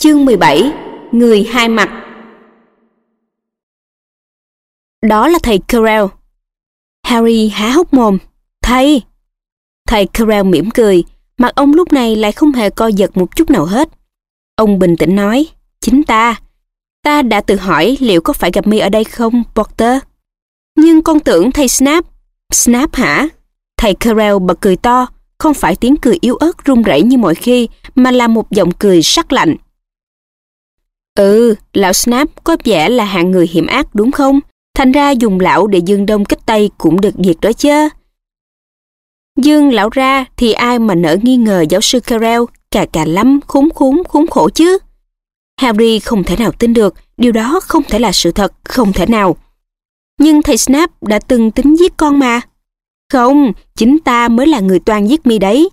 Chương 17 Người hai mặt Đó là thầy Carell. Harry há hốc mồm. Thầy! Thầy Carell mỉm cười, mặt ông lúc này lại không hề co giật một chút nào hết. Ông bình tĩnh nói, chính ta. Ta đã tự hỏi liệu có phải gặp mi ở đây không, Potter? Nhưng con tưởng thầy Snap. Snap hả? Thầy Carell bật cười to, không phải tiếng cười yếu ớt run rẩy như mọi khi, mà là một giọng cười sắc lạnh. Ừ, lão Snap có vẻ là hạng người hiểm ác đúng không? Thành ra dùng lão để dương đông kích tây cũng được việc đó chứ. Dương lão ra thì ai mà nỡ nghi ngờ giáo sư Carell cà cà lắm khốn khốn khốn khổ chứ. Harry không thể nào tin được, điều đó không thể là sự thật, không thể nào. Nhưng thầy Snap đã từng tính giết con mà. Không, chính ta mới là người toan giết mi đấy.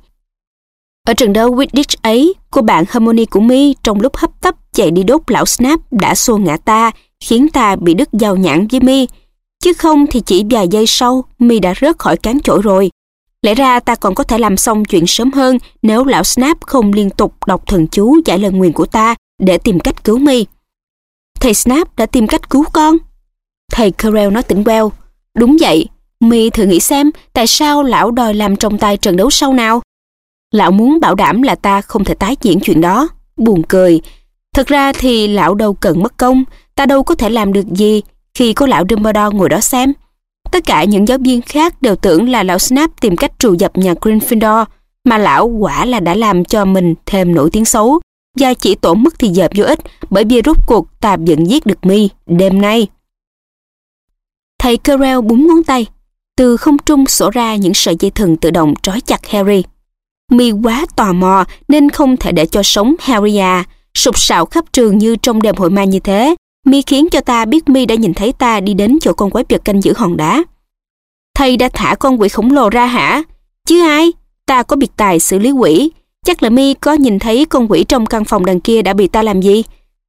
Ở trận đấu Wittich ấy, cô bạn Harmony của mi trong lúc hấp tấp chạy đi đốt lão Snap đã xô ngã ta, khiến ta bị đứt giao nhãn với mi. Chứ không thì chỉ vài giây sau, mi đã rớt khỏi cán chổi rồi. Lẽ ra ta còn có thể làm xong chuyện sớm hơn nếu lão Snap không liên tục đọc thần chú giải lời nguyền của ta để tìm cách cứu mi. Thầy Snap đã tìm cách cứu con. Thầy Carell nói tỉnh queo. Đúng vậy, mi thử nghĩ xem tại sao lão đòi làm trong tay trận đấu sau nào. Lão muốn bảo đảm là ta không thể tái diễn chuyện đó. Buồn cười. Thật ra thì lão đâu cần mất công, ta đâu có thể làm được gì khi có lão Dumbledore ngồi đó xem. Tất cả những giáo viên khác đều tưởng là lão Snap tìm cách trù dập nhà Gryffindor, mà lão quả là đã làm cho mình thêm nổi tiếng xấu, và chỉ tổn mất thì dợp vô ích bởi vì rút cuộc ta vẫn giết được mi đêm nay. Thầy Carell búng ngón tay, từ không trung sổ ra những sợi dây thừng tự động trói chặt Harry. Mi quá tò mò nên không thể để cho sống Harry à, sụp sạo khắp trường như trong đêm hội ma như thế. Mi khiến cho ta biết Mi đã nhìn thấy ta đi đến chỗ con quái vật canh giữ hòn đá. Thầy đã thả con quỷ khổng lồ ra hả? Chứ ai? Ta có biệt tài xử lý quỷ. Chắc là Mi có nhìn thấy con quỷ trong căn phòng đằng kia đã bị ta làm gì?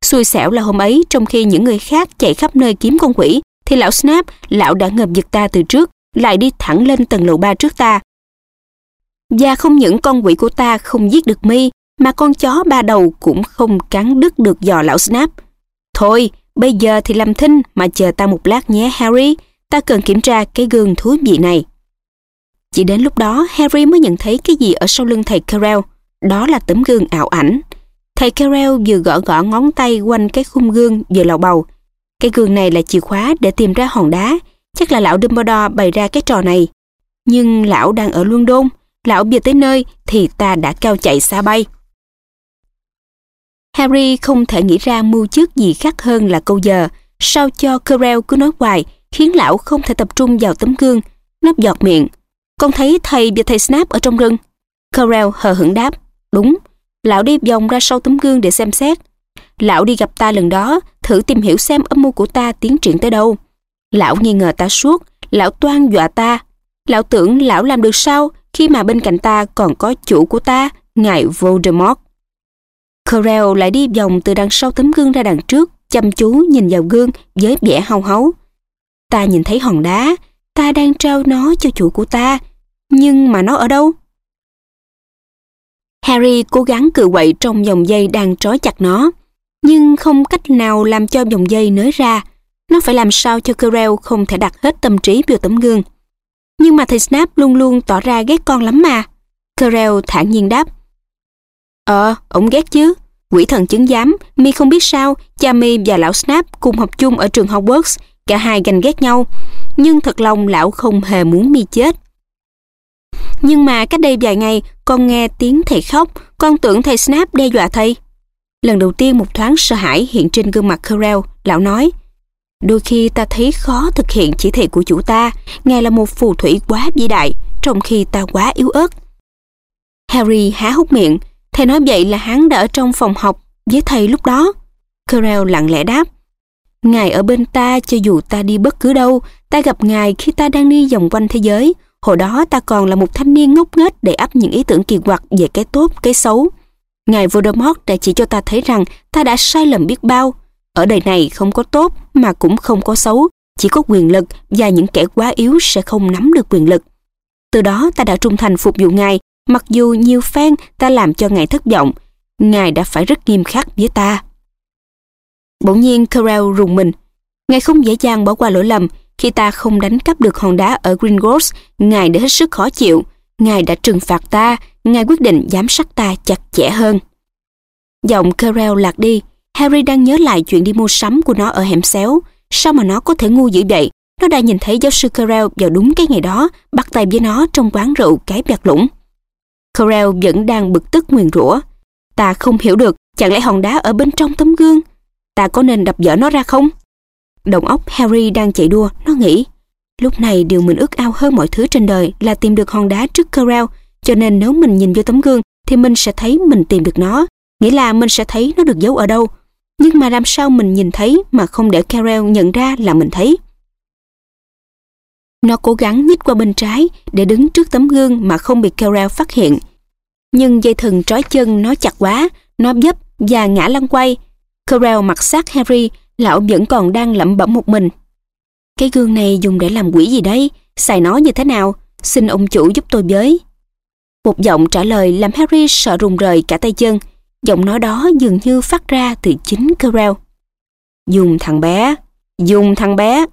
Xui xẻo là hôm ấy trong khi những người khác chạy khắp nơi kiếm con quỷ thì lão Snap, lão đã ngợp giật ta từ trước, lại đi thẳng lên tầng lầu ba trước ta. Và không những con quỷ của ta không giết được mi, mà con chó ba đầu cũng không cắn đứt được giò lão Snap. Thôi, bây giờ thì làm thinh mà chờ ta một lát nhé Harry, ta cần kiểm tra cái gương thú vị này. Chỉ đến lúc đó Harry mới nhận thấy cái gì ở sau lưng thầy Carell, đó là tấm gương ảo ảnh. Thầy Carell vừa gõ gõ ngón tay quanh cái khung gương vừa lầu bầu. Cái gương này là chìa khóa để tìm ra hòn đá, chắc là lão Dumbledore bày ra cái trò này. Nhưng lão đang ở London, lão vừa tới nơi thì ta đã cao chạy xa bay. Harry không thể nghĩ ra mưu trước gì khác hơn là câu giờ, sao cho Quirrell cứ nói hoài, khiến lão không thể tập trung vào tấm gương, nấp giọt miệng. Con thấy thầy và thầy Snap ở trong rừng. Quirrell hờ hững đáp, đúng, lão đi vòng ra sau tấm gương để xem xét. Lão đi gặp ta lần đó, thử tìm hiểu xem âm mưu của ta tiến triển tới đâu. Lão nghi ngờ ta suốt, lão toan dọa ta. Lão tưởng lão làm được sao khi mà bên cạnh ta còn có chủ của ta, ngài Voldemort. Corel lại đi vòng từ đằng sau tấm gương ra đằng trước, chăm chú nhìn vào gương với vẻ hau háu. Ta nhìn thấy hòn đá, ta đang trao nó cho chủ của ta, nhưng mà nó ở đâu? Harry cố gắng cự quậy trong dòng dây đang trói chặt nó, nhưng không cách nào làm cho dòng dây nới ra. Nó phải làm sao cho Quirrell không thể đặt hết tâm trí vào tấm gương. Nhưng mà thầy Snap luôn luôn tỏ ra ghét con lắm mà. Carell thản nhiên đáp. Ờ, ông ghét chứ. Quỷ thần chứng giám, mi không biết sao, cha mi và lão Snap cùng học chung ở trường Hogwarts, cả hai ganh ghét nhau. Nhưng thật lòng lão không hề muốn mi chết. Nhưng mà cách đây vài ngày, con nghe tiếng thầy khóc, con tưởng thầy Snap đe dọa thầy. Lần đầu tiên một thoáng sợ hãi hiện trên gương mặt Carell, lão nói, Đôi khi ta thấy khó thực hiện chỉ thị của chủ ta, ngài là một phù thủy quá vĩ đại, trong khi ta quá yếu ớt. Harry há hốc miệng, thầy nói vậy là hắn đã ở trong phòng học với thầy lúc đó. Carell lặng lẽ đáp, Ngài ở bên ta cho dù ta đi bất cứ đâu, ta gặp Ngài khi ta đang đi vòng quanh thế giới. Hồi đó ta còn là một thanh niên ngốc nghếch để ấp những ý tưởng kỳ quặc về cái tốt, cái xấu. Ngài Voldemort đã chỉ cho ta thấy rằng ta đã sai lầm biết bao. Ở đời này không có tốt mà cũng không có xấu, chỉ có quyền lực và những kẻ quá yếu sẽ không nắm được quyền lực. Từ đó ta đã trung thành phục vụ Ngài, mặc dù nhiều phen ta làm cho Ngài thất vọng. ngài đã phải rất nghiêm khắc với ta. Bỗng nhiên Carell rùng mình. Ngài không dễ dàng bỏ qua lỗi lầm khi ta không đánh cắp được hòn đá ở Gringotts. Ngài đã hết sức khó chịu. Ngài đã trừng phạt ta. Ngài quyết định giám sát ta chặt chẽ hơn. Giọng Carell lạc đi. Harry đang nhớ lại chuyện đi mua sắm của nó ở hẻm xéo. Sao mà nó có thể ngu dữ vậy? Nó đã nhìn thấy giáo sư Carell vào đúng cái ngày đó, bắt tay với nó trong quán rượu cái bẹt lũng. Carell vẫn đang bực tức nguyền rủa. Ta không hiểu được, chẳng lẽ hòn đá ở bên trong tấm gương? Ta có nên đập vỡ nó ra không? Đồng óc Harry đang chạy đua, nó nghĩ. Lúc này điều mình ước ao hơn mọi thứ trên đời là tìm được hòn đá trước Carell, cho nên nếu mình nhìn vô tấm gương thì mình sẽ thấy mình tìm được nó, nghĩa là mình sẽ thấy nó được giấu ở đâu. Nhưng mà làm sao mình nhìn thấy mà không để Carol nhận ra là mình thấy? Nó cố gắng nhích qua bên trái để đứng trước tấm gương mà không bị Carol phát hiện. Nhưng dây thừng trói chân nó chặt quá, nó dấp và ngã lăn quay. Carol mặc sát Harry, lão vẫn còn đang lẩm bẩm một mình. Cái gương này dùng để làm quỷ gì đấy? Xài nó như thế nào? Xin ông chủ giúp tôi với. Một giọng trả lời làm Harry sợ rùng rời cả tay chân. Giọng nói đó dường như phát ra từ chính Carell. Dùng thằng bé, dùng thằng bé.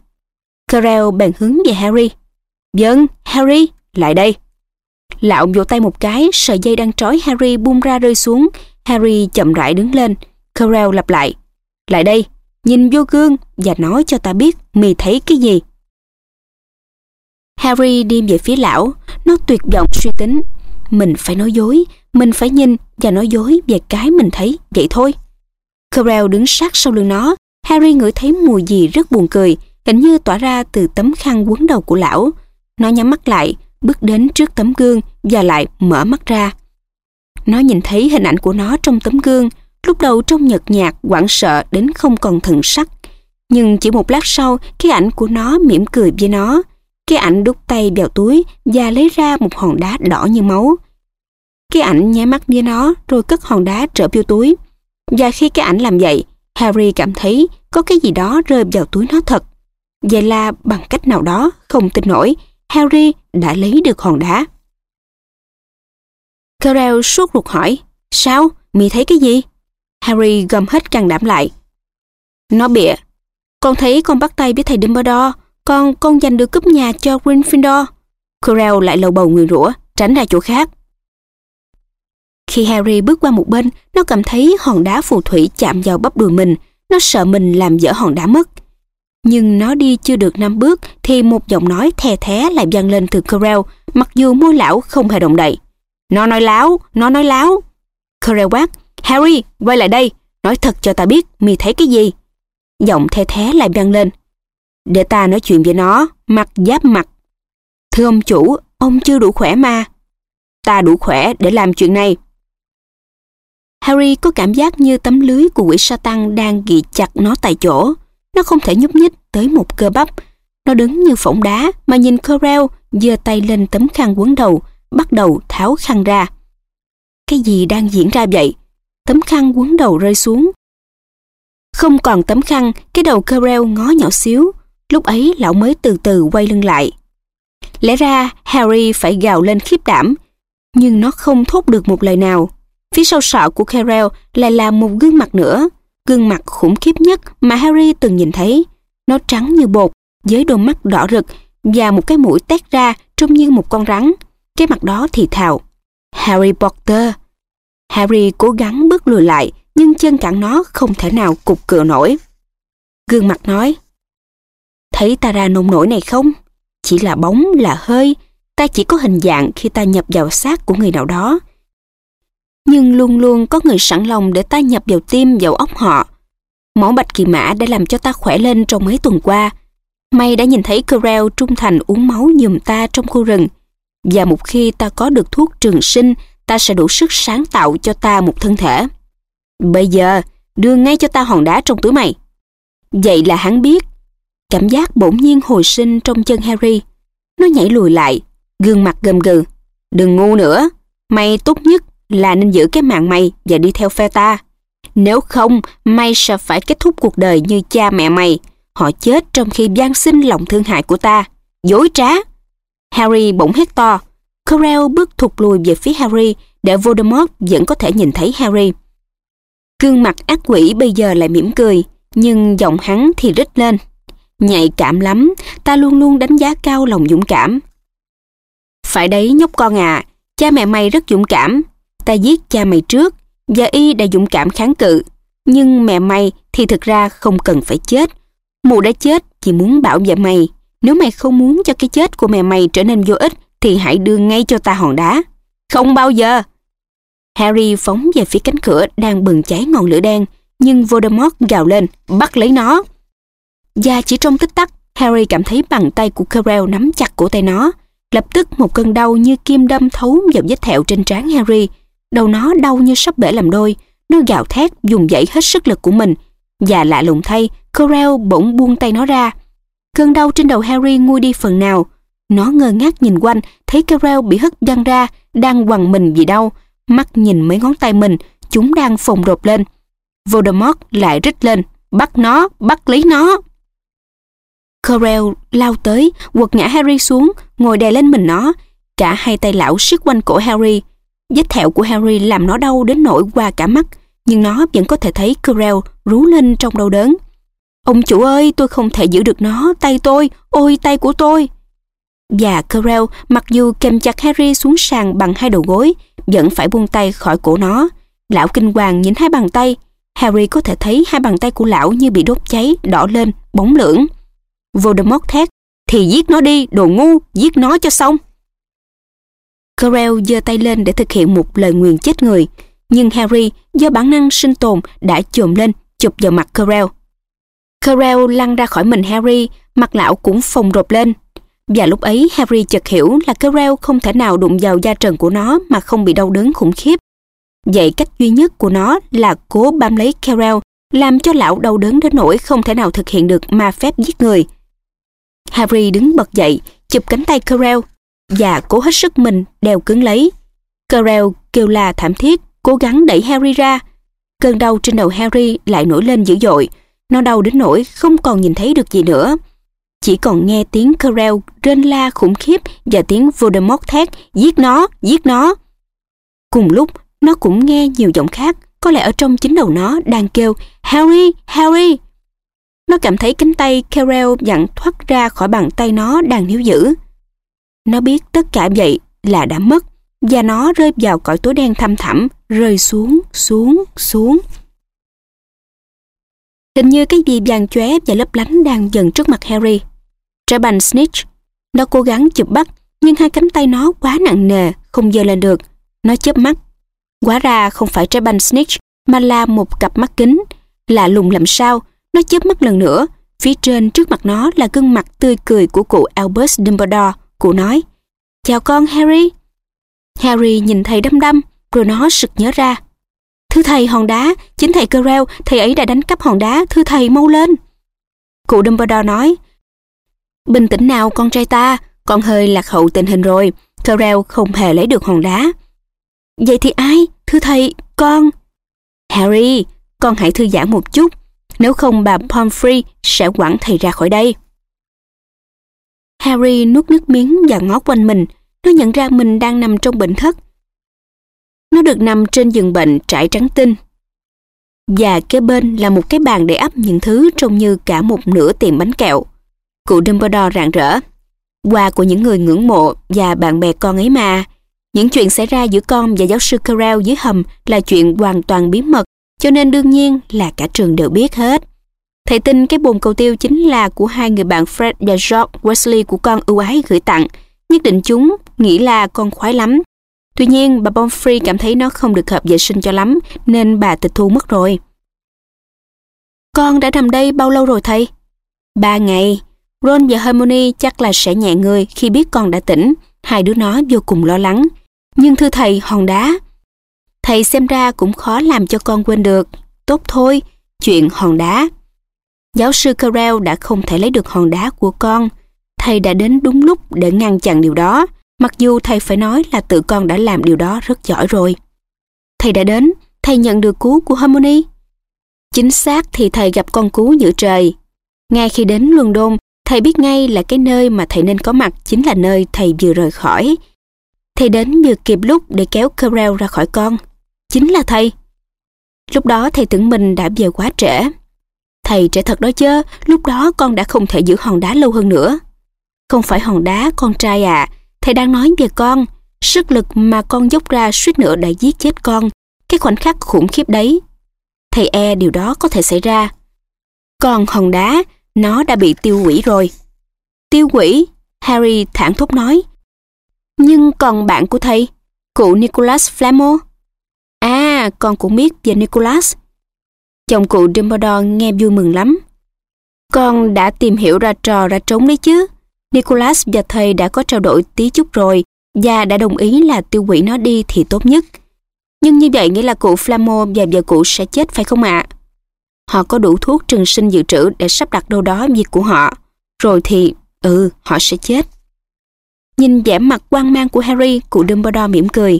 Carell bèn hướng về Harry. Dân, Harry, lại đây. Lão vỗ tay một cái, sợi dây đang trói Harry buông ra rơi xuống. Harry chậm rãi đứng lên. Carell lặp lại. Lại đây, nhìn vô gương và nói cho ta biết mì thấy cái gì. Harry đi về phía lão, nó tuyệt vọng suy tính. Mình phải nói dối, mình phải nhìn và nói dối về cái mình thấy, vậy thôi. Carell đứng sát sau lưng nó, Harry ngửi thấy mùi gì rất buồn cười, hình như tỏa ra từ tấm khăn quấn đầu của lão. Nó nhắm mắt lại, bước đến trước tấm gương và lại mở mắt ra. Nó nhìn thấy hình ảnh của nó trong tấm gương, lúc đầu trông nhợt nhạt, hoảng sợ đến không còn thần sắc. Nhưng chỉ một lát sau, cái ảnh của nó mỉm cười với nó. Cái ảnh đút tay vào túi và lấy ra một hòn đá đỏ như máu. Cái ảnh nháy mắt với nó rồi cất hòn đá trở vô túi. Và khi cái ảnh làm vậy, Harry cảm thấy có cái gì đó rơi vào túi nó thật. Vậy là bằng cách nào đó, không tin nổi, Harry đã lấy được hòn đá. Carell suốt ruột hỏi, sao, mì thấy cái gì? Harry gầm hết can đảm lại. Nó bịa, con thấy con bắt tay với thầy Dumbledore, con con giành được cúp nhà cho Gryffindor. Carell lại lầu bầu nguyền rủa, tránh ra chỗ khác. Khi Harry bước qua một bên, nó cảm thấy hòn đá phù thủy chạm vào bắp đùi mình. Nó sợ mình làm dở hòn đá mất. Nhưng nó đi chưa được năm bước thì một giọng nói thè thé lại vang lên từ Corel, mặc dù môi lão không hề động đậy. Nó nói láo, nó nói láo. Corel quát, Harry, quay lại đây, nói thật cho ta biết, mi thấy cái gì? Giọng thè thé lại vang lên. Để ta nói chuyện với nó, mặt giáp mặt. Thưa ông chủ, ông chưa đủ khỏe mà. Ta đủ khỏe để làm chuyện này. Harry có cảm giác như tấm lưới của quỷ sa tăng đang ghi chặt nó tại chỗ. Nó không thể nhúc nhích tới một cơ bắp. Nó đứng như phỏng đá mà nhìn Corel giơ tay lên tấm khăn quấn đầu, bắt đầu tháo khăn ra. Cái gì đang diễn ra vậy? Tấm khăn quấn đầu rơi xuống. Không còn tấm khăn, cái đầu Corel ngó nhỏ xíu. Lúc ấy lão mới từ từ quay lưng lại. Lẽ ra Harry phải gào lên khiếp đảm, nhưng nó không thốt được một lời nào. Phía sau sọ của Carell lại là một gương mặt nữa, gương mặt khủng khiếp nhất mà Harry từng nhìn thấy. Nó trắng như bột, với đôi mắt đỏ rực và một cái mũi tét ra trông như một con rắn. Cái mặt đó thì thào. Harry Potter. Harry cố gắng bước lùi lại, nhưng chân cản nó không thể nào cục cựa nổi. Gương mặt nói, Thấy ta ra nông nổi này không? Chỉ là bóng, là hơi. Ta chỉ có hình dạng khi ta nhập vào xác của người nào đó nhưng luôn luôn có người sẵn lòng để ta nhập vào tim vào óc họ. Máu bạch kỳ mã đã làm cho ta khỏe lên trong mấy tuần qua. May đã nhìn thấy Corel trung thành uống máu giùm ta trong khu rừng. Và một khi ta có được thuốc trường sinh, ta sẽ đủ sức sáng tạo cho ta một thân thể. Bây giờ, đưa ngay cho ta hòn đá trong túi mày. Vậy là hắn biết. Cảm giác bỗng nhiên hồi sinh trong chân Harry. Nó nhảy lùi lại, gương mặt gầm gừ. Đừng ngu nữa, mày tốt nhất là nên giữ cái mạng mày và đi theo phe ta. Nếu không, mày sẽ phải kết thúc cuộc đời như cha mẹ mày. Họ chết trong khi gian sinh lòng thương hại của ta. Dối trá! Harry bỗng hét to. Corel bước thụt lùi về phía Harry để Voldemort vẫn có thể nhìn thấy Harry. Gương mặt ác quỷ bây giờ lại mỉm cười, nhưng giọng hắn thì rít lên. Nhạy cảm lắm, ta luôn luôn đánh giá cao lòng dũng cảm. Phải đấy nhóc con à, cha mẹ mày rất dũng cảm. Ta giết cha mày trước, và y đã dũng cảm kháng cự. Nhưng mẹ mày thì thực ra không cần phải chết. Mụ đã chết chỉ muốn bảo vệ mày. Nếu mày không muốn cho cái chết của mẹ mày trở nên vô ích thì hãy đưa ngay cho ta hòn đá. Không bao giờ! Harry phóng về phía cánh cửa đang bừng cháy ngọn lửa đen, nhưng Voldemort gào lên, bắt lấy nó. Và chỉ trong tích tắc, Harry cảm thấy bàn tay của Carell nắm chặt cổ tay nó. Lập tức một cơn đau như kim đâm thấu vào vết thẹo trên trán Harry. Đầu nó đau như sắp bể làm đôi. Nó gào thét dùng dãy hết sức lực của mình. Và lạ lùng thay, Carell bỗng buông tay nó ra. Cơn đau trên đầu Harry nguôi đi phần nào. Nó ngơ ngác nhìn quanh, thấy Carell bị hất văng ra, đang quằn mình vì đau. Mắt nhìn mấy ngón tay mình, chúng đang phồng rộp lên. Voldemort lại rít lên, bắt nó, bắt lấy nó. Corel lao tới, quật ngã Harry xuống, ngồi đè lên mình nó. Cả hai tay lão siết quanh cổ Harry. Vết thẹo của Harry làm nó đau đến nỗi qua cả mắt, nhưng nó vẫn có thể thấy Corel rú lên trong đau đớn. Ông chủ ơi, tôi không thể giữ được nó, tay tôi, ôi tay của tôi. Và Corel, mặc dù kèm chặt Harry xuống sàn bằng hai đầu gối, vẫn phải buông tay khỏi cổ nó. Lão kinh hoàng nhìn hai bàn tay. Harry có thể thấy hai bàn tay của lão như bị đốt cháy, đỏ lên, bóng lưỡng. Voldemort thét, thì giết nó đi, đồ ngu, giết nó cho xong. Quirrell giơ tay lên để thực hiện một lời nguyền chết người, nhưng Harry do bản năng sinh tồn đã chồm lên chụp vào mặt Quirrell. Quirrell lăn ra khỏi mình Harry, mặt lão cũng phồng rộp lên. Và lúc ấy Harry chợt hiểu là Quirrell không thể nào đụng vào da trần của nó mà không bị đau đớn khủng khiếp. Vậy cách duy nhất của nó là cố bám lấy Quirrell, làm cho lão đau đớn đến nỗi không thể nào thực hiện được ma phép giết người. Harry đứng bật dậy, chụp cánh tay Carell và cố hết sức mình đeo cứng lấy. Carell kêu la thảm thiết, cố gắng đẩy Harry ra. Cơn đau trên đầu Harry lại nổi lên dữ dội. Nó đau đến nỗi không còn nhìn thấy được gì nữa. Chỉ còn nghe tiếng Carell rên la khủng khiếp và tiếng Voldemort thét, giết nó, giết nó. Cùng lúc, nó cũng nghe nhiều giọng khác, có lẽ ở trong chính đầu nó đang kêu Harry, Harry. Nó cảm thấy cánh tay Carell dặn thoát ra khỏi bàn tay nó đang níu giữ. Nó biết tất cả vậy là đã mất và nó rơi vào cõi tối đen thăm thẳm, rơi xuống, xuống, xuống. Hình như cái gì vàng chóe và lấp lánh đang dần trước mặt Harry. Trái banh Snitch. Nó cố gắng chụp bắt, nhưng hai cánh tay nó quá nặng nề, không dơ lên được. Nó chớp mắt. Quá ra không phải trái banh Snitch, mà là một cặp mắt kính. Lạ lùng làm sao, nó chớp mắt lần nữa, phía trên trước mặt nó là gương mặt tươi cười của cụ Albus Dumbledore. Cụ nói, chào con Harry. Harry nhìn thầy đăm đăm, rồi nó sực nhớ ra. Thưa thầy hòn đá, chính thầy Quirrell, thầy ấy đã đánh cắp hòn đá, thưa thầy mau lên. Cụ Dumbledore nói, Bình tĩnh nào con trai ta, con hơi lạc hậu tình hình rồi, Quirrell không hề lấy được hòn đá. Vậy thì ai? Thưa thầy, con. Harry, con hãy thư giãn một chút, nếu không bà Pomfrey sẽ quẳng thầy ra khỏi đây. Harry nuốt nước miếng và ngó quanh mình. Nó nhận ra mình đang nằm trong bệnh thất. Nó được nằm trên giường bệnh trải trắng tinh. Và kế bên là một cái bàn để ấp những thứ trông như cả một nửa tiệm bánh kẹo. Cụ Dumbledore rạng rỡ. Quà của những người ngưỡng mộ và bạn bè con ấy mà. Những chuyện xảy ra giữa con và giáo sư Carell dưới hầm là chuyện hoàn toàn bí mật cho nên đương nhiên là cả trường đều biết hết. Thầy tin cái bồn cầu tiêu chính là của hai người bạn Fred và George Wesley của con ưu ái gửi tặng. Nhất định chúng nghĩ là con khoái lắm. Tuy nhiên, bà Pomfrey cảm thấy nó không được hợp vệ sinh cho lắm, nên bà tịch thu mất rồi. Con đã nằm đây bao lâu rồi thầy? Ba ngày. Ron và Harmony chắc là sẽ nhẹ người khi biết con đã tỉnh. Hai đứa nó vô cùng lo lắng. Nhưng thưa thầy, hòn đá, Thầy xem ra cũng khó làm cho con quên được. Tốt thôi, chuyện hòn đá. Giáo sư Carell đã không thể lấy được hòn đá của con. Thầy đã đến đúng lúc để ngăn chặn điều đó, mặc dù thầy phải nói là tự con đã làm điều đó rất giỏi rồi. Thầy đã đến, thầy nhận được cú của Harmony. Chính xác thì thầy gặp con cú giữa trời. Ngay khi đến London, thầy biết ngay là cái nơi mà thầy nên có mặt chính là nơi thầy vừa rời khỏi. Thầy đến vừa kịp lúc để kéo Carell ra khỏi con chính là thầy. Lúc đó thầy tưởng mình đã về quá trễ. Thầy trẻ thật đó chứ, lúc đó con đã không thể giữ hòn đá lâu hơn nữa. Không phải hòn đá, con trai à. Thầy đang nói về con. Sức lực mà con dốc ra suýt nữa đã giết chết con. Cái khoảnh khắc khủng khiếp đấy. Thầy e điều đó có thể xảy ra. Còn hòn đá, nó đã bị tiêu hủy rồi. Tiêu hủy? Harry thản thốt nói. Nhưng còn bạn của thầy, cụ Nicholas Flamel? Con cũng biết về Nicholas. Chồng cụ Dumbledore nghe vui mừng lắm. Con đã tìm hiểu ra trò ra trống đấy chứ. Nicholas và thầy đã có trao đổi tí chút rồi và đã đồng ý là tiêu hủy nó đi thì tốt nhất. Nhưng như vậy nghĩa là cụ Flamo và vợ cụ sẽ chết phải không ạ? Họ có đủ thuốc trừng sinh dự trữ để sắp đặt đâu đó việc của họ. Rồi thì, ừ, họ sẽ chết. Nhìn vẻ mặt quan mang của Harry, cụ Dumbledore mỉm cười.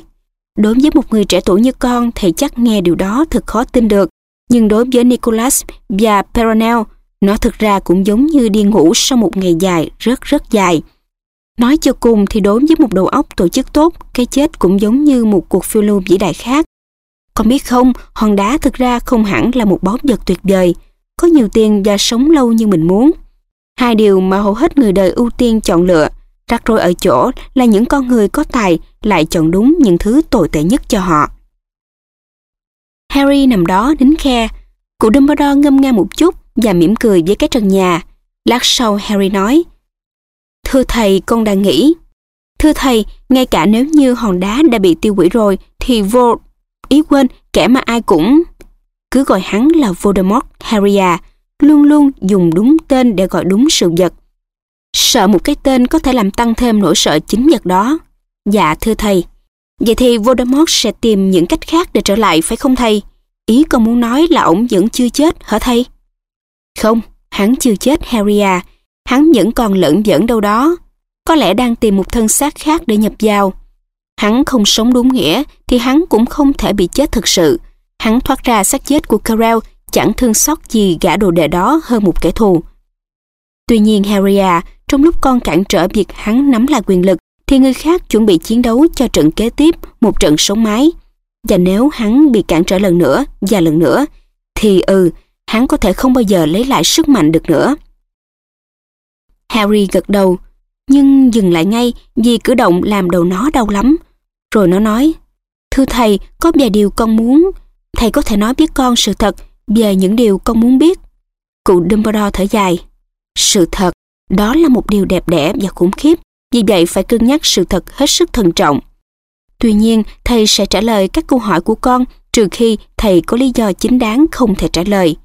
Đối với một người trẻ tuổi như con, thì chắc nghe điều đó thật khó tin được. Nhưng đối với Nicholas và Peronel, nó thực ra cũng giống như đi ngủ sau một ngày dài, rất rất dài. Nói cho cùng thì đối với một đầu óc tổ chức tốt, cái chết cũng giống như một cuộc phiêu lưu vĩ đại khác. Con biết không, hòn đá thực ra không hẳn là một báu vật tuyệt vời, có nhiều tiền và sống lâu như mình muốn. Hai điều mà hầu hết người đời ưu tiên chọn lựa, rắc rối ở chỗ là những con người có tài lại chọn đúng những thứ tồi tệ nhất cho họ. Harry nằm đó đính khe, cụ Dumbledore ngâm nga một chút và mỉm cười với cái trần nhà. Lát sau Harry nói, Thưa thầy, con đang nghĩ. Thưa thầy, ngay cả nếu như hòn đá đã bị tiêu hủy rồi, thì vô... Ý quên, kẻ mà ai cũng... Cứ gọi hắn là Voldemort Harry à, luôn luôn dùng đúng tên để gọi đúng sự vật. Sợ một cái tên có thể làm tăng thêm nỗi sợ chính nhật đó. Dạ thưa thầy. Vậy thì Voldemort sẽ tìm những cách khác để trở lại phải không thầy? Ý con muốn nói là ổng vẫn chưa chết hả thầy? Không, hắn chưa chết Harry à. Hắn vẫn còn lẫn dẫn đâu đó. Có lẽ đang tìm một thân xác khác để nhập vào. Hắn không sống đúng nghĩa thì hắn cũng không thể bị chết thực sự. Hắn thoát ra xác chết của Carell chẳng thương xót gì gã đồ đệ đó hơn một kẻ thù. Tuy nhiên Harry à, trong lúc con cản trở việc hắn nắm lại quyền lực thì người khác chuẩn bị chiến đấu cho trận kế tiếp một trận sống mái. Và nếu hắn bị cản trở lần nữa và lần nữa thì ừ, hắn có thể không bao giờ lấy lại sức mạnh được nữa. Harry gật đầu, nhưng dừng lại ngay vì cử động làm đầu nó đau lắm. Rồi nó nói, Thưa thầy, có vài điều con muốn. Thầy có thể nói với con sự thật về những điều con muốn biết. Cụ Dumbledore thở dài. Sự thật, đó là một điều đẹp đẽ và khủng khiếp. Vì vậy phải cân nhắc sự thật hết sức thận trọng. Tuy nhiên, thầy sẽ trả lời các câu hỏi của con trừ khi thầy có lý do chính đáng không thể trả lời.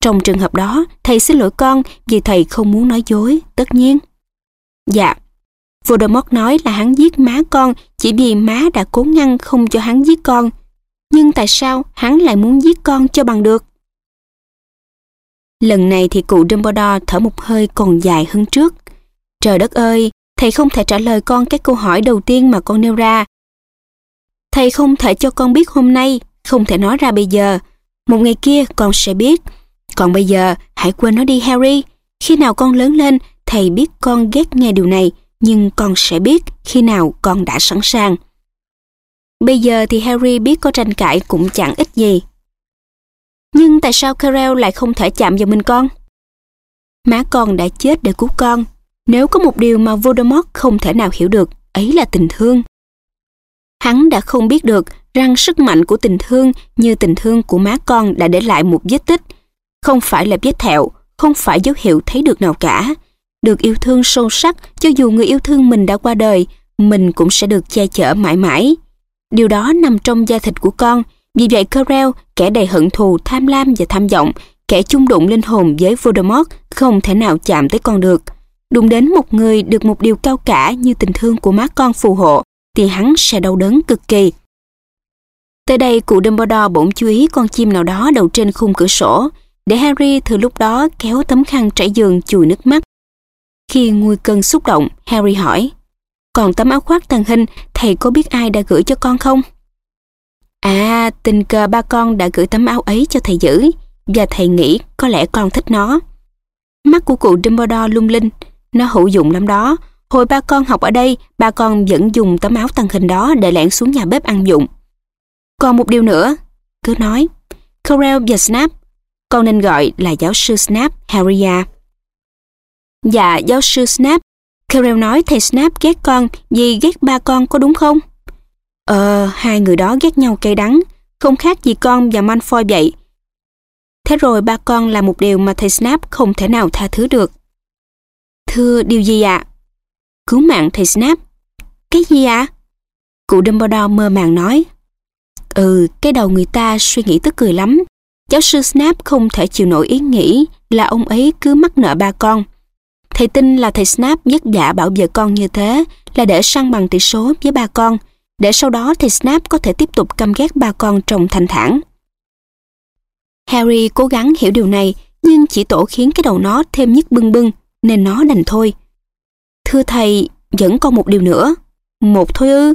Trong trường hợp đó, thầy xin lỗi con vì thầy không muốn nói dối, tất nhiên. Dạ, Voldemort nói là hắn giết má con chỉ vì má đã cố ngăn không cho hắn giết con. Nhưng tại sao hắn lại muốn giết con cho bằng được? Lần này thì cụ Dumbledore thở một hơi còn dài hơn trước. Trời đất ơi, thầy không thể trả lời con cái câu hỏi đầu tiên mà con nêu ra. Thầy không thể cho con biết hôm nay, không thể nói ra bây giờ. Một ngày kia con sẽ biết. Còn bây giờ, hãy quên nó đi Harry. Khi nào con lớn lên, thầy biết con ghét nghe điều này, nhưng con sẽ biết khi nào con đã sẵn sàng. Bây giờ thì Harry biết có tranh cãi cũng chẳng ích gì. Nhưng tại sao Karel lại không thể chạm vào mình con? Má con đã chết để cứu con. Nếu có một điều mà Voldemort không thể nào hiểu được, ấy là tình thương. Hắn đã không biết được rằng sức mạnh của tình thương như tình thương của má con đã để lại một vết tích. Không phải là vết thẹo, không phải dấu hiệu thấy được nào cả. Được yêu thương sâu sắc, cho dù người yêu thương mình đã qua đời, mình cũng sẽ được che chở mãi mãi. Điều đó nằm trong da thịt của con, vì vậy Carell, kẻ đầy hận thù, tham lam và tham vọng, kẻ chung đụng linh hồn với Voldemort không thể nào chạm tới con được. Đụng đến một người được một điều cao cả như tình thương của má con phù hộ, thì hắn sẽ đau đớn cực kỳ. Tới đây cụ Dumbledore bỗng chú ý con chim nào đó đậu trên khung cửa sổ, để Harry từ lúc đó kéo tấm khăn trải giường chùi nước mắt. Khi nguôi cơn xúc động, Harry hỏi, còn tấm áo khoác tàng hình, thầy có biết ai đã gửi cho con không? À, tình cờ ba con đã gửi tấm áo ấy cho thầy giữ, và thầy nghĩ có lẽ con thích nó. Mắt của cụ Dumbledore lung linh, nó hữu dụng lắm đó. Hồi ba con học ở đây, ba con vẫn dùng tấm áo tàng hình đó để lẻn xuống nhà bếp ăn dụng. Còn một điều nữa, cứ nói, Corel và Snap. Con nên gọi là giáo sư Snap, Harrya. À. Dạ, giáo sư Snap. Corel nói thầy Snap ghét con vì ghét ba con có đúng không? Ờ, hai người đó ghét nhau cay đắng, không khác gì con và Malfoy vậy. Thế rồi ba con là một điều mà thầy Snap không thể nào tha thứ được. Thưa điều gì ạ? Cứu mạng thầy Snap. Cái gì ạ? Cụ Dumbledore mơ màng nói. Ừ, cái đầu người ta suy nghĩ tức cười lắm. Giáo sư Snap không thể chịu nổi ý nghĩ là ông ấy cứ mắc nợ ba con. Thầy tin là thầy Snap vất vả bảo vệ con như thế là để săn bằng tỷ số với ba con, để sau đó thì Snap có thể tiếp tục căm ghét ba con trong thanh thản. Harry cố gắng hiểu điều này, nhưng chỉ tổ khiến cái đầu nó thêm nhức bưng bưng, nên nó đành thôi. Thưa thầy, vẫn còn một điều nữa. Một thôi ư.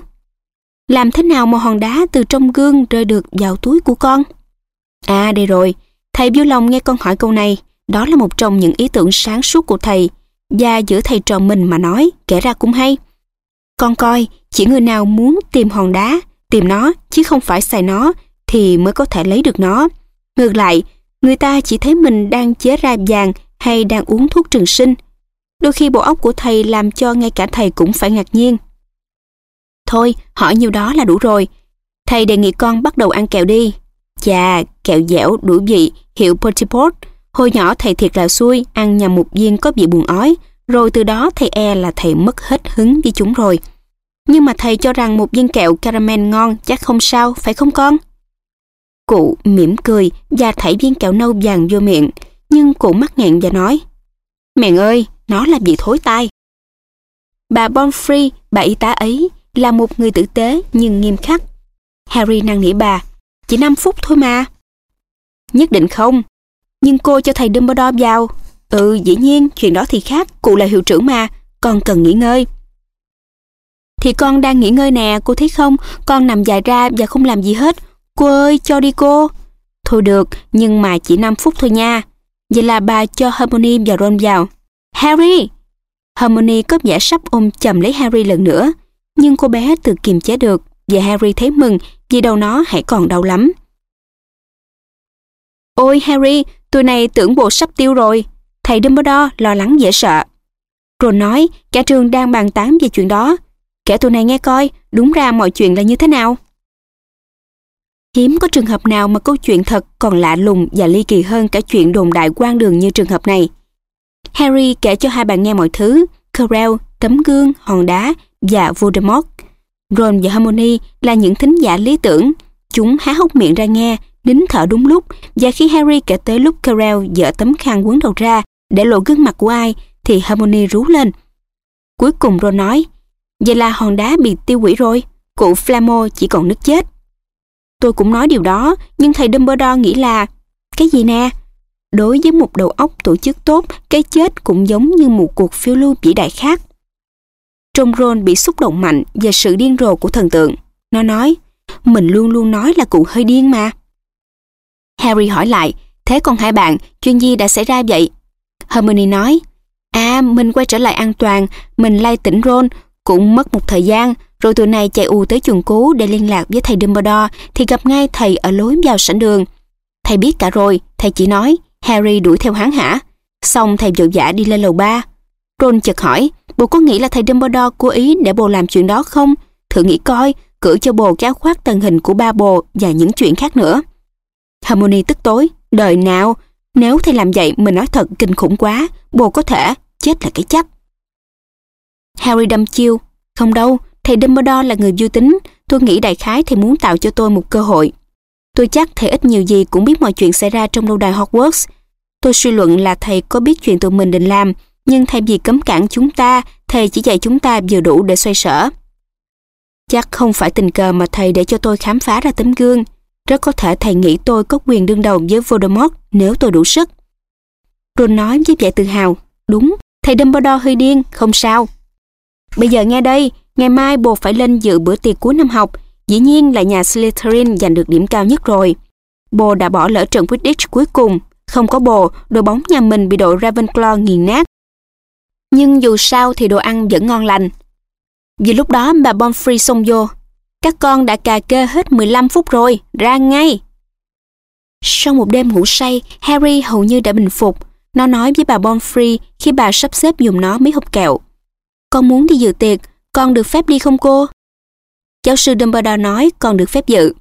Làm thế nào mà hòn đá từ trong gương rơi được vào túi của con? À đây rồi, thầy vui lòng nghe con hỏi câu này. Đó là một trong những ý tưởng sáng suốt của thầy. Và giữa thầy trò mình mà nói, kể ra cũng hay. Con coi, chỉ người nào muốn tìm hòn đá, tìm nó, chứ không phải xài nó, thì mới có thể lấy được nó. Ngược lại, người ta chỉ thấy mình đang chế ra vàng hay đang uống thuốc trường sinh. Đôi khi bộ óc của thầy làm cho ngay cả thầy cũng phải ngạc nhiên. Thôi, hỏi nhiều đó là đủ rồi. Thầy đề nghị con bắt đầu ăn kẹo đi. Chà, kẹo dẻo đủ vị, hiệu Potipot. Hồi nhỏ thầy thiệt là xui, ăn nhầm một viên có vị buồn ói, rồi từ đó thầy e là thầy mất hết hứng với chúng rồi. Nhưng mà thầy cho rằng một viên kẹo caramel ngon chắc không sao, phải không con? Cụ mỉm cười và thảy viên kẹo nâu vàng vô miệng, nhưng cụ mắc nghẹn và nói Mẹ ơi, nó là vị thối tai. Bà Bonfrey, bà y tá ấy, là một người tử tế nhưng nghiêm khắc. Harry năn nỉ bà, chỉ 5 phút thôi mà. Nhất định không, nhưng cô cho thầy Dumbledore vào. Ừ, dĩ nhiên, chuyện đó thì khác, cụ là hiệu trưởng mà, con cần nghỉ ngơi. Thì con đang nghỉ ngơi nè, cô thấy không? Con nằm dài ra và không làm gì hết. Cô ơi, cho đi cô. Thôi được, nhưng mà chỉ 5 phút thôi nha. Vậy là bà cho Hermione và Ron vào. Harry! Hermione có vẻ sắp ôm chầm lấy Harry lần nữa, nhưng cô bé tự kiềm chế được và Harry thấy mừng vì đầu nó hãy còn đau lắm. Ôi Harry, tụi này tưởng bộ sắp tiêu rồi. Thầy Dumbledore lo lắng dễ sợ. Ron nói, cả trường đang bàn tán về chuyện đó. Kẻ tụi này nghe coi, đúng ra mọi chuyện là như thế nào. Hiếm có trường hợp nào mà câu chuyện thật còn lạ lùng và ly kỳ hơn cả chuyện đồn đại quan đường như trường hợp này. Harry kể cho hai bạn nghe mọi thứ, Quirrell, tấm gương, hòn đá và Voldemort. Ron và Hermione là những thính giả lý tưởng. Chúng há hốc miệng ra nghe, nín thở đúng lúc và khi Harry kể tới lúc Quirrell dở tấm khăn quấn đầu ra để lộ gương mặt của ai thì Harmony rú lên. Cuối cùng Ron nói, vậy là hòn đá bị tiêu hủy rồi, cụ Flamo chỉ còn nước chết. Tôi cũng nói điều đó, nhưng thầy Dumbledore nghĩ là cái gì nè? Đối với một đầu óc tổ chức tốt, cái chết cũng giống như một cuộc phiêu lưu vĩ đại khác. Trong Ron bị xúc động mạnh về sự điên rồ của thần tượng. Nó nói, mình luôn luôn nói là cụ hơi điên mà. Harry hỏi lại, thế còn hai bạn, chuyện gì đã xảy ra vậy? Hermione nói, à, mình quay trở lại an toàn, mình lay tỉnh Ron, cũng mất một thời gian, rồi tụi này chạy ù tới chuồng cú để liên lạc với thầy Dumbledore thì gặp ngay thầy ở lối vào sảnh đường. Thầy biết cả rồi, thầy chỉ nói, Harry đuổi theo hắn hả? Xong thầy vội vã đi lên lầu ba. Ron chợt hỏi, bồ có nghĩ là thầy Dumbledore cố ý để bồ làm chuyện đó không? Thử nghĩ coi, cử cho bồ cái khoác tần hình của ba bồ và những chuyện khác nữa. Harmony tức tối, đời nào, nếu thầy làm vậy mình nói thật kinh khủng quá, bồ có thể chết là cái chắc. Harry đâm chiêu, không đâu, thầy Dumbledore là người vui tính, tôi nghĩ đại khái thầy muốn tạo cho tôi một cơ hội. Tôi chắc thầy ít nhiều gì cũng biết mọi chuyện xảy ra trong lâu đài Hogwarts. Tôi suy luận là thầy có biết chuyện tụi mình định làm, nhưng thay vì cấm cản chúng ta, thầy chỉ dạy chúng ta vừa đủ để xoay sở. Chắc không phải tình cờ mà thầy để cho tôi khám phá ra tấm gương. Rất có thể thầy nghĩ tôi có quyền đương đầu với Voldemort nếu tôi đủ sức. Ron nói với vẻ tự hào, đúng, thầy Dumbledore hơi điên, không sao. Bây giờ nghe đây, ngày mai bồ phải lên dự bữa tiệc cuối năm học, dĩ nhiên là nhà Slytherin giành được điểm cao nhất rồi. Bồ đã bỏ lỡ trận Quidditch cuối cùng, không có bồ, đội bóng nhà mình bị đội Ravenclaw nghiền nát. Nhưng dù sao thì đồ ăn vẫn ngon lành. Vì lúc đó bà Bonfrey xông vô. Các con đã cà kê hết 15 phút rồi, ra ngay. Sau một đêm ngủ say, Harry hầu như đã bình phục. Nó nói với bà Bonfrey khi bà sắp xếp dùng nó mấy hộp kẹo. Con muốn đi dự tiệc, con được phép đi không cô? Giáo sư Dumbledore nói con được phép dự.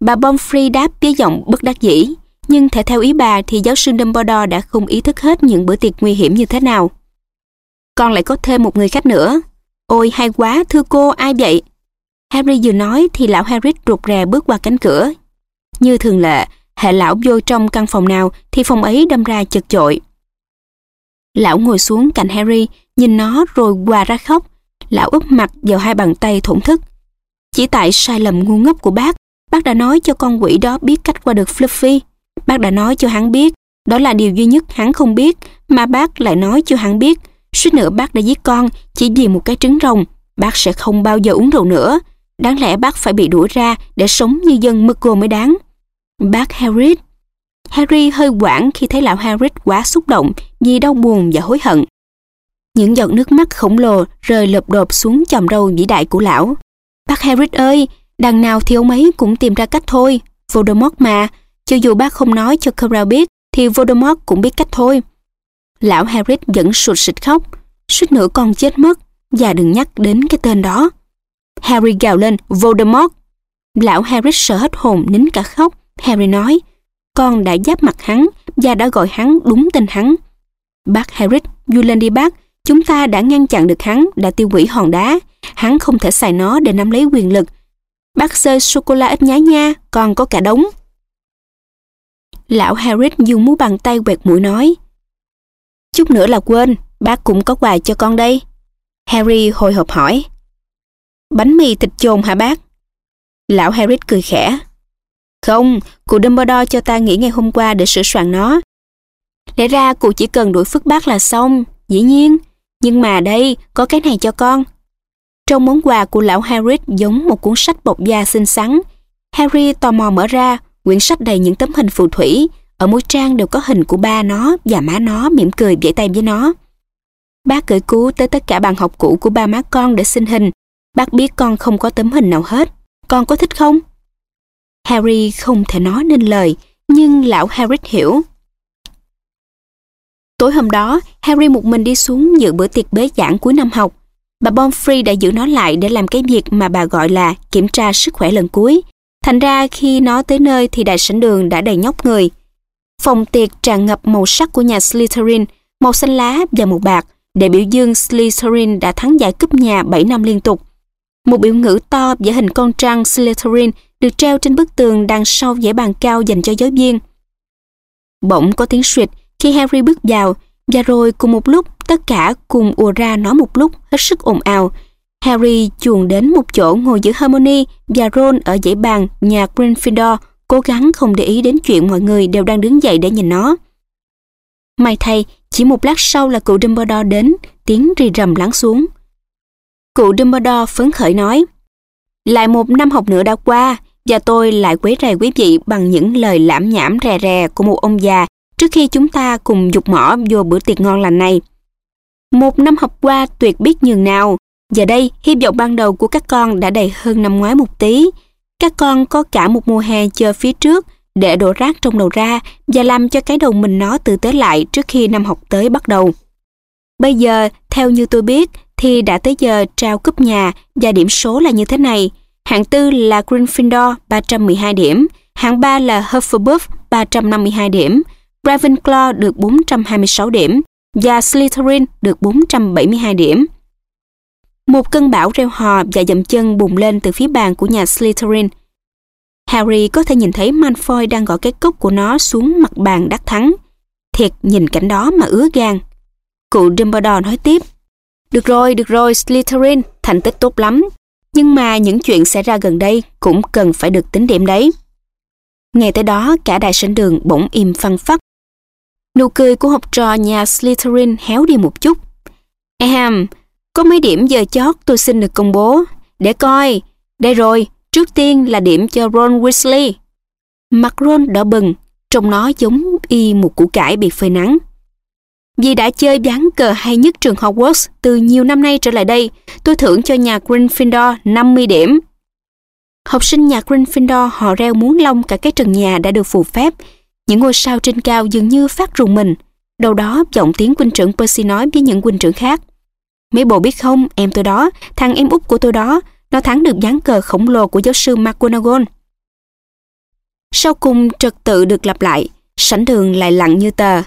Bà Bonfrey đáp với giọng bất đắc dĩ, nhưng thể theo ý bà thì giáo sư Dumbledore đã không ý thức hết những bữa tiệc nguy hiểm như thế nào. Con lại có thêm một người khách nữa. Ôi hay quá, thưa cô, ai vậy? Harry vừa nói thì lão Harry rụt rè bước qua cánh cửa. Như thường lệ, hệ lão vô trong căn phòng nào thì phòng ấy đâm ra chật chội. Lão ngồi xuống cạnh Harry, nhìn nó rồi quà ra khóc. Lão úp mặt vào hai bàn tay thổn thức. Chỉ tại sai lầm ngu ngốc của bác, bác đã nói cho con quỷ đó biết cách qua được Fluffy. Bác đã nói cho hắn biết, đó là điều duy nhất hắn không biết, mà bác lại nói cho hắn biết. Suýt nữa bác đã giết con chỉ vì một cái trứng rồng. Bác sẽ không bao giờ uống rượu nữa. Đáng lẽ bác phải bị đuổi ra để sống như dân Muggle mới đáng. Bác Harry. Harry hơi quảng khi thấy lão Harry quá xúc động vì đau buồn và hối hận. Những giọt nước mắt khổng lồ rơi lộp đột xuống chòm râu vĩ đại của lão. Bác Harry ơi, đằng nào thì ông ấy cũng tìm ra cách thôi. Voldemort mà, cho dù bác không nói cho Quirrell biết, thì Voldemort cũng biết cách thôi. Lão Harry vẫn sụt sịt khóc, suýt nữa con chết mất, và đừng nhắc đến cái tên đó. Harry gào lên, Voldemort. Lão Harry sợ hết hồn nín cả khóc. Harry nói, con đã giáp mặt hắn và đã gọi hắn đúng tên hắn. Bác Harry, vui lên đi bác, chúng ta đã ngăn chặn được hắn, đã tiêu hủy hòn đá. Hắn không thể xài nó để nắm lấy quyền lực. Bác xơi sô-cô-la ít nhái nha, còn có cả đống. Lão Harry dùng mú bàn tay quẹt mũi nói, Chút nữa là quên, bác cũng có quà cho con đây. Harry hồi hộp hỏi. Bánh mì thịt chồn hả bác? Lão Harry cười khẽ. Không, cụ Dumbledore cho ta nghỉ ngày hôm qua để sửa soạn nó. Lẽ ra cụ chỉ cần đuổi phức bác là xong, dĩ nhiên. Nhưng mà đây, có cái này cho con. Trong món quà của lão Harry giống một cuốn sách bọc da xinh xắn. Harry tò mò mở ra, quyển sách đầy những tấm hình phù thủy. Ở mỗi trang đều có hình của ba nó và má nó mỉm cười vẫy tay với nó. Bác gửi cứu tới tất cả bàn học cũ của ba má con để xin hình. Bác biết con không có tấm hình nào hết. Con có thích không? Harry không thể nói nên lời, nhưng lão Harry hiểu. Tối hôm đó, Harry một mình đi xuống dự bữa tiệc bế giảng cuối năm học. Bà bonfrey đã giữ nó lại để làm cái việc mà bà gọi là kiểm tra sức khỏe lần cuối. Thành ra khi nó tới nơi thì đại sảnh đường đã đầy nhóc người. Phòng tiệc tràn ngập màu sắc của nhà Slytherin, màu xanh lá và màu bạc, để biểu dương Slytherin đã thắng giải cúp nhà 7 năm liên tục. Một biểu ngữ to vẽ hình con trăng Slytherin được treo trên bức tường đằng sau dãy bàn cao dành cho giáo viên. Bỗng có tiếng suyệt khi Harry bước vào và rồi cùng một lúc tất cả cùng ùa ra nói một lúc hết sức ồn ào. Harry chuồn đến một chỗ ngồi giữa Hermione và Ron ở dãy bàn nhà Gryffindor cố gắng không để ý đến chuyện mọi người đều đang đứng dậy để nhìn nó. May thay, chỉ một lát sau là cụ Dumbledore đến, tiếng rì rầm lắng xuống. Cụ Dumbledore phấn khởi nói, lại một năm học nữa đã qua, và tôi lại quấy rầy quý vị bằng những lời lãm nhảm rè rè của một ông già trước khi chúng ta cùng dục mỏ vô bữa tiệc ngon lành này. Một năm học qua tuyệt biết nhường nào, giờ đây hy vọng ban đầu của các con đã đầy hơn năm ngoái một tí. Các con có cả một mùa hè chờ phía trước để đổ rác trong đầu ra và làm cho cái đầu mình nó tự tế lại trước khi năm học tới bắt đầu. Bây giờ, theo như tôi biết, thì đã tới giờ trao cúp nhà và điểm số là như thế này. Hạng tư là Gryffindor 312 điểm, hạng 3 là Hufflepuff 352 điểm, Ravenclaw được 426 điểm và Slytherin được 472 điểm. Một cơn bão reo hò và dậm chân bùng lên từ phía bàn của nhà Slytherin. Harry có thể nhìn thấy Malfoy đang gõ cái cốc của nó xuống mặt bàn đắc thắng. Thiệt nhìn cảnh đó mà ứa gan. Cụ Dumbledore nói tiếp. Được rồi, được rồi, Slytherin, thành tích tốt lắm. Nhưng mà những chuyện xảy ra gần đây cũng cần phải được tính điểm đấy. Nghe tới đó, cả đại sảnh đường bỗng im phăng phắc. Nụ cười của học trò nhà Slytherin héo đi một chút. Ahem, có mấy điểm giờ chót tôi xin được công bố. Để coi, đây rồi, trước tiên là điểm cho Ron Weasley. Mặt Ron đỏ bừng, trông nó giống y một củ cải bị phơi nắng. Vì đã chơi ván cờ hay nhất trường Hogwarts từ nhiều năm nay trở lại đây, tôi thưởng cho nhà Gryffindor 50 điểm. Học sinh nhà Gryffindor họ reo muốn long cả cái trần nhà đã được phù phép. Những ngôi sao trên cao dường như phát rùng mình. Đầu đó giọng tiếng huynh trưởng Percy nói với những huynh trưởng khác. Mấy bộ biết không, em tôi đó, thằng em út của tôi đó, nó thắng được dáng cờ khổng lồ của giáo sư McGonagall. Sau cùng trật tự được lặp lại, sảnh đường lại lặng như tờ.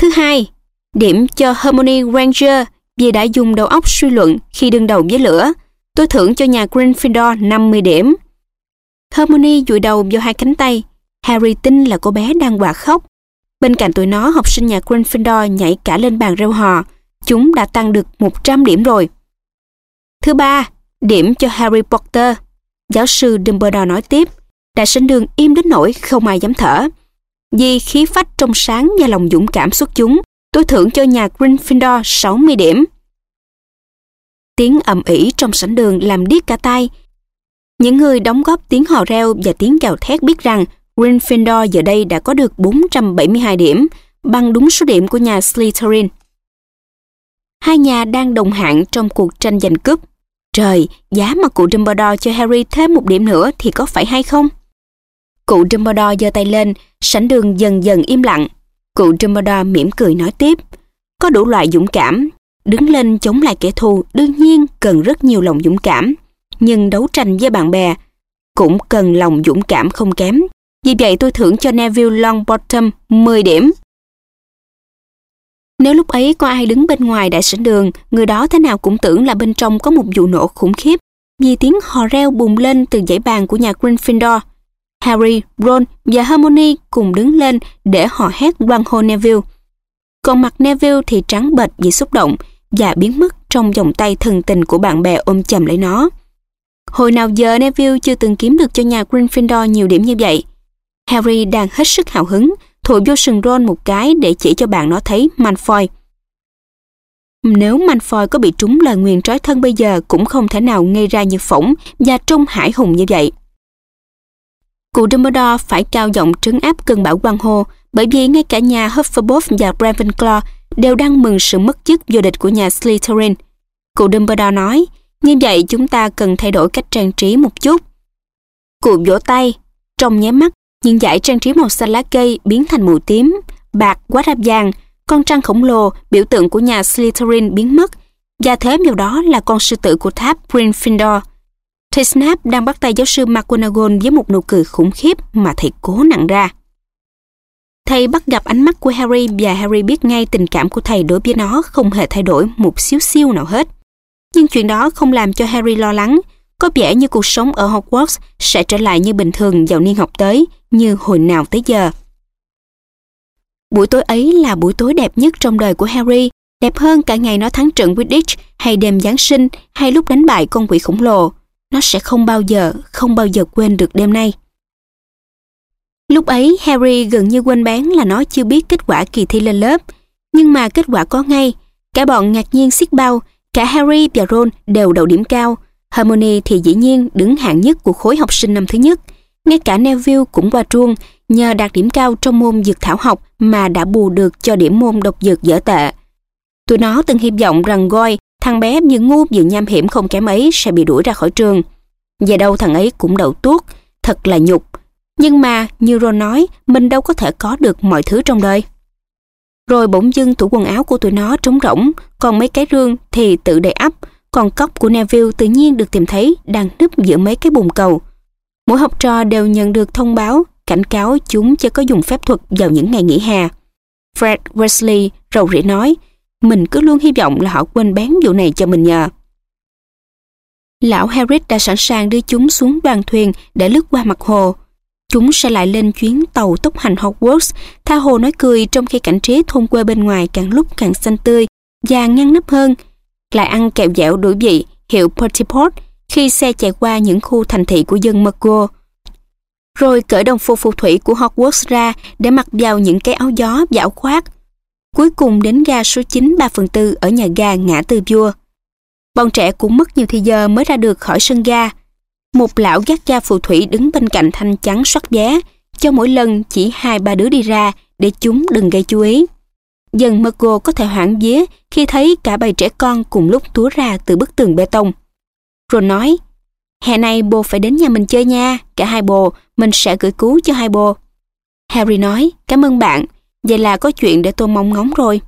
Thứ hai, điểm cho Harmony Granger vì đã dùng đầu óc suy luận khi đương đầu với lửa. Tôi thưởng cho nhà Gryffindor 50 điểm. Hermione dụi đầu vào hai cánh tay. Harry tin là cô bé đang quạt khóc. Bên cạnh tụi nó, học sinh nhà Gryffindor nhảy cả lên bàn reo hò. Chúng đã tăng được 100 điểm rồi. Thứ ba, điểm cho Harry Potter. Giáo sư Dumbledore nói tiếp. Đã sân đường im đến nỗi không ai dám thở. Vì khí phách trong sáng và lòng dũng cảm xuất chúng, tôi thưởng cho nhà Gryffindor 60 điểm. Tiếng ầm ĩ trong sảnh đường làm điếc cả tai. Những người đóng góp tiếng hò reo và tiếng gào thét biết rằng Gryffindor giờ đây đã có được 472 điểm, bằng đúng số điểm của nhà Slytherin. Hai nhà đang đồng hạng trong cuộc tranh giành cúp. Trời, giá mà cụ Dumbledore cho Harry thêm một điểm nữa thì có phải hay không? Cụ Dumbledore giơ tay lên, sảnh đường dần dần im lặng. Cụ Dumbledore mỉm cười nói tiếp. Có đủ loại dũng cảm. Đứng lên chống lại kẻ thù đương nhiên cần rất nhiều lòng dũng cảm. Nhưng đấu tranh với bạn bè cũng cần lòng dũng cảm không kém. Vì vậy tôi thưởng cho Neville Longbottom 10 điểm. Nếu lúc ấy có ai đứng bên ngoài đại sảnh đường, người đó thế nào cũng tưởng là bên trong có một vụ nổ khủng khiếp. Vì tiếng hò reo bùng lên từ dãy bàn của nhà Gryffindor. Harry, Ron và Hermione cùng đứng lên để họ hét quang hô Neville. Còn mặt Neville thì trắng bệch vì xúc động và biến mất trong vòng tay thần tình của bạn bè ôm chầm lấy nó. Hồi nào giờ Neville chưa từng kiếm được cho nhà Gryffindor nhiều điểm như vậy. Harry đang hết sức hào hứng, thổi vô sừng Ron một cái để chỉ cho bạn nó thấy Malfoy. Nếu Malfoy có bị trúng lời nguyền trói thân bây giờ cũng không thể nào ngây ra như phỏng và trông hải hùng như vậy. Cụ Dumbledore phải cao giọng trấn áp cơn bão quang hô bởi vì ngay cả nhà Hufflepuff và Ravenclaw đều đang mừng sự mất chức vô địch của nhà Slytherin. Cụ Dumbledore nói, như vậy chúng ta cần thay đổi cách trang trí một chút. Cụ vỗ tay, trong nháy mắt, những dải trang trí màu xanh lá cây biến thành màu tím, bạc quá rạp vàng, con trăng khổng lồ, biểu tượng của nhà Slytherin biến mất, và thế vào đó là con sư tử của tháp Gryffindor. Thầy Snap đang bắt tay giáo sư McGonagall với một nụ cười khủng khiếp mà thầy cố nặng ra. Thầy bắt gặp ánh mắt của Harry và Harry biết ngay tình cảm của thầy đối với nó không hề thay đổi một xíu xiu nào hết. Nhưng chuyện đó không làm cho Harry lo lắng. Có vẻ như cuộc sống ở Hogwarts sẽ trở lại như bình thường vào niên học tới, như hồi nào tới giờ. Buổi tối ấy là buổi tối đẹp nhất trong đời của Harry, đẹp hơn cả ngày nó thắng trận Quidditch hay đêm Giáng sinh hay lúc đánh bại con quỷ khổng lồ. Nó sẽ không bao giờ, không bao giờ quên được đêm nay. Lúc ấy Harry gần như quên bán là nó chưa biết kết quả kỳ thi lên lớp. Nhưng mà kết quả có ngay. Cả bọn ngạc nhiên xiết bao, cả Harry và Ron đều đậu điểm cao. Hermione thì dĩ nhiên đứng hạng nhất của khối học sinh năm thứ nhất. Ngay cả Neville cũng qua truông nhờ đạt điểm cao trong môn dược thảo học mà đã bù được cho điểm môn độc dược dở tệ. Tụi nó từng hy vọng rằng Goy, thằng bé vừa ngu vừa nham hiểm không kém ấy sẽ bị đuổi ra khỏi trường. Về đâu thằng ấy cũng đậu tuốt, thật là nhục. Nhưng mà, như Ron nói, mình đâu có thể có được mọi thứ trong đời. Rồi bỗng dưng tủ quần áo của tụi nó trống rỗng, còn mấy cái rương thì tự đầy ắp, còn cốc của Neville tự nhiên được tìm thấy đang núp giữa mấy cái bồn cầu. Mỗi học trò đều nhận được thông báo cảnh cáo chúng chưa có dùng phép thuật vào những ngày nghỉ hè. Fred Wesley rầu rĩ nói, mình cứ luôn hy vọng là họ quên bán vụ này cho mình nhờ. Lão Harris đã sẵn sàng đưa chúng xuống đoàn thuyền để lướt qua mặt hồ. Chúng sẽ lại lên chuyến tàu tốc hành Hogwarts, tha hồ nói cười trong khi cảnh trí thôn quê bên ngoài càng lúc càng xanh tươi và ngăn nắp hơn. Lại ăn kẹo dẻo đuổi vị hiệu Portiport khi xe chạy qua những khu thành thị của dân Mergo. Rồi cởi đồng phục phù thủy của Hogwarts ra để mặc vào những cái áo gió và áo khoác. Cuối cùng đến ga số 9 3 phần 4 ở nhà ga ngã tư vua. Bọn trẻ cũng mất nhiều thời giờ mới ra được khỏi sân ga. Một lão gác ga phù thủy đứng bên cạnh thanh trắng soát vé, cho mỗi lần chỉ hai ba đứa đi ra để chúng đừng gây chú ý. Dần Marco có thể hoảng vía khi thấy cả bầy trẻ con cùng lúc túa ra từ bức tường bê tông. Rồi nói, Hè này bồ phải đến nhà mình chơi nha, cả hai bồ, mình sẽ gửi cứu cho hai bồ. Harry nói, cảm ơn bạn, vậy là có chuyện để tôi mong ngóng rồi.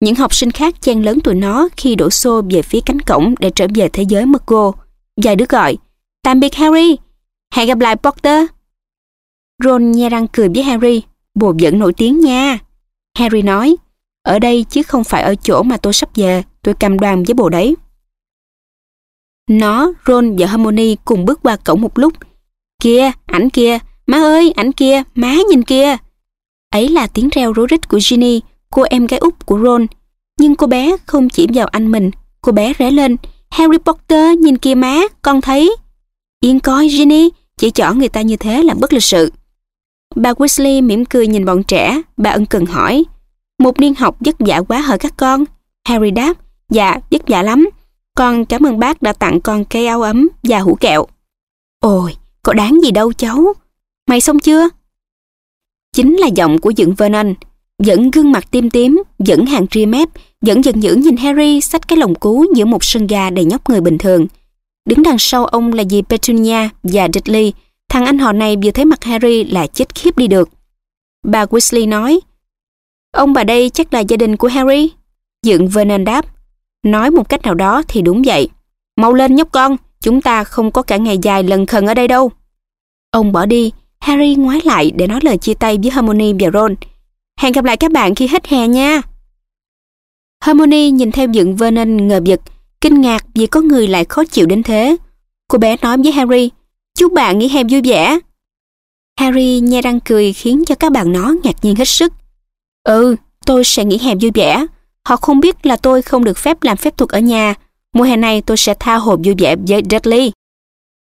Những học sinh khác chen lớn tụi nó khi đổ xô về phía cánh cổng để trở về thế giới Muggle. Vài đứa gọi, tạm biệt Harry, hẹn gặp lại Potter. Ron nhe răng cười với Harry, bồ vẫn nổi tiếng nha. Harry nói, ở đây chứ không phải ở chỗ mà tôi sắp về, tôi cầm đoàn với bồ đấy. Nó, Ron và Hermione cùng bước qua cổng một lúc. Kia, ảnh kia, má ơi, ảnh kia, má nhìn kia. Ấy là tiếng reo rối rít của Ginny, cô em gái út của Ron. Nhưng cô bé không chỉ vào anh mình, cô bé rẽ lên. Harry Potter, nhìn kia má, con thấy. Yên coi Ginny, chỉ chọn người ta như thế là bất lịch sự. Bà Weasley mỉm cười nhìn bọn trẻ, bà ân cần hỏi. Một niên học vất vả quá hở các con? Harry đáp, dạ, vất vả lắm. Con cảm ơn bác đã tặng con cây áo ấm và hũ kẹo. Ôi, có đáng gì đâu cháu. Mày xong chưa? Chính là giọng của dựng Vernon, vẫn gương mặt tim tím, vẫn hàng ria mép, vẫn giận dữ nhìn Harry xách cái lồng cú giữa một sân ga đầy nhóc người bình thường. Đứng đằng sau ông là dì Petunia và Dudley, thằng anh họ này vừa thấy mặt Harry là chết khiếp đi được. Bà Weasley nói, Ông bà đây chắc là gia đình của Harry. Dựng Vernon đáp, nói một cách nào đó thì đúng vậy. Mau lên nhóc con, chúng ta không có cả ngày dài lần khần ở đây đâu. Ông bỏ đi, Harry ngoái lại để nói lời chia tay với Hermione và Ron. Hẹn gặp lại các bạn khi hết hè nha. Hermione nhìn theo dựng Vernon ngờ vực, kinh ngạc vì có người lại khó chịu đến thế. Cô bé nói với Harry, chúc bạn nghỉ hè vui vẻ. Harry nhe răng cười khiến cho các bạn nó ngạc nhiên hết sức. Ừ, tôi sẽ nghỉ hè vui vẻ. Họ không biết là tôi không được phép làm phép thuật ở nhà. Mùa hè này tôi sẽ tha hồ vui vẻ với Dudley.